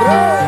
bro.